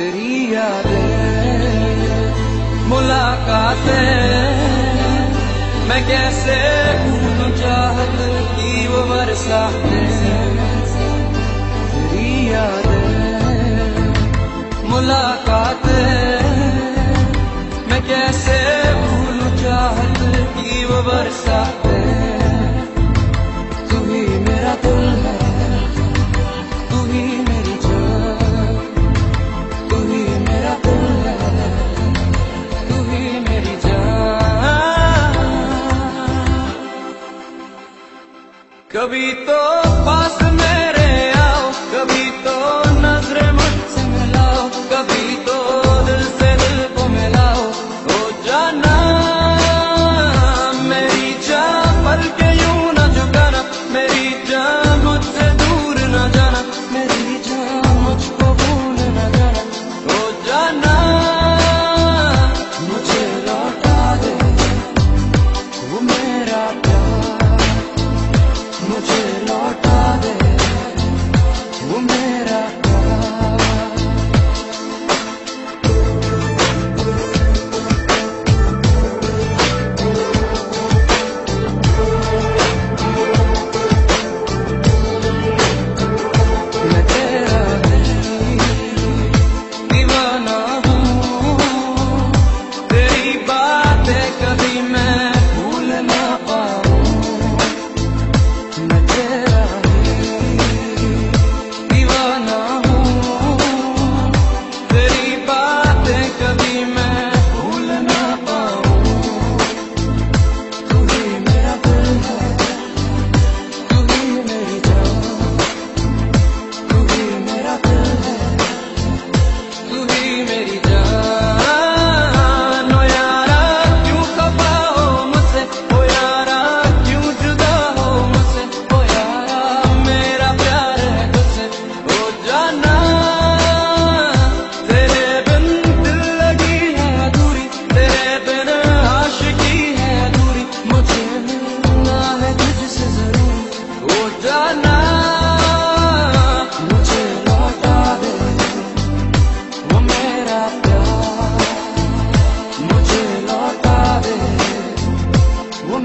तेरी यादें, मुलाकातें। मैं कैसे भूलूं चाहत की वो वर्षा तेरी यादें, मुलाकातें। मैं कैसे भूलूं चाहत की वो वर्षा तू ही मेरा दिल है। कभी तो पास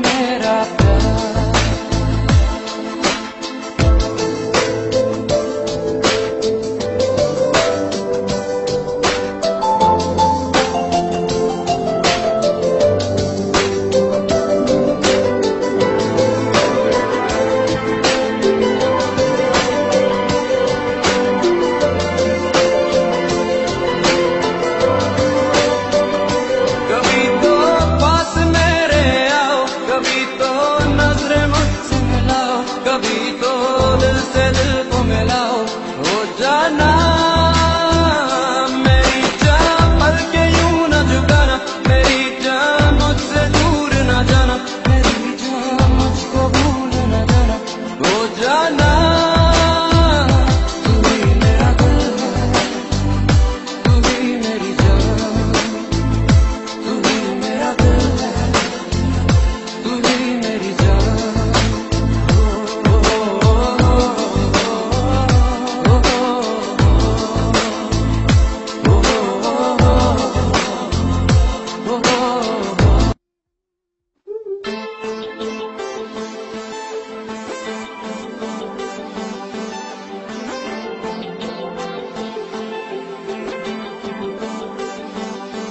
मेरा प्यार नज़र मत से मिलाओ कभी तो दिल से दिल को मिलाओ। हो जाना, मेरी जान पल के यूँ न झुकाना मेरी जान मुझसे दूर न जाना। मेरी जान मुझको भूल न जाना। हो जाना।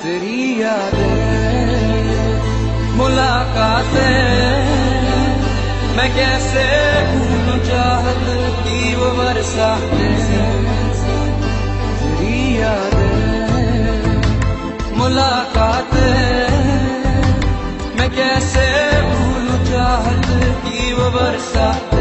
तेरी यादें मैं कैसे भूल चाहत की वो वर्षा तेरी यादें, मुलाकातें। मैं कैसे भूलूं चाहत की वो वर्षा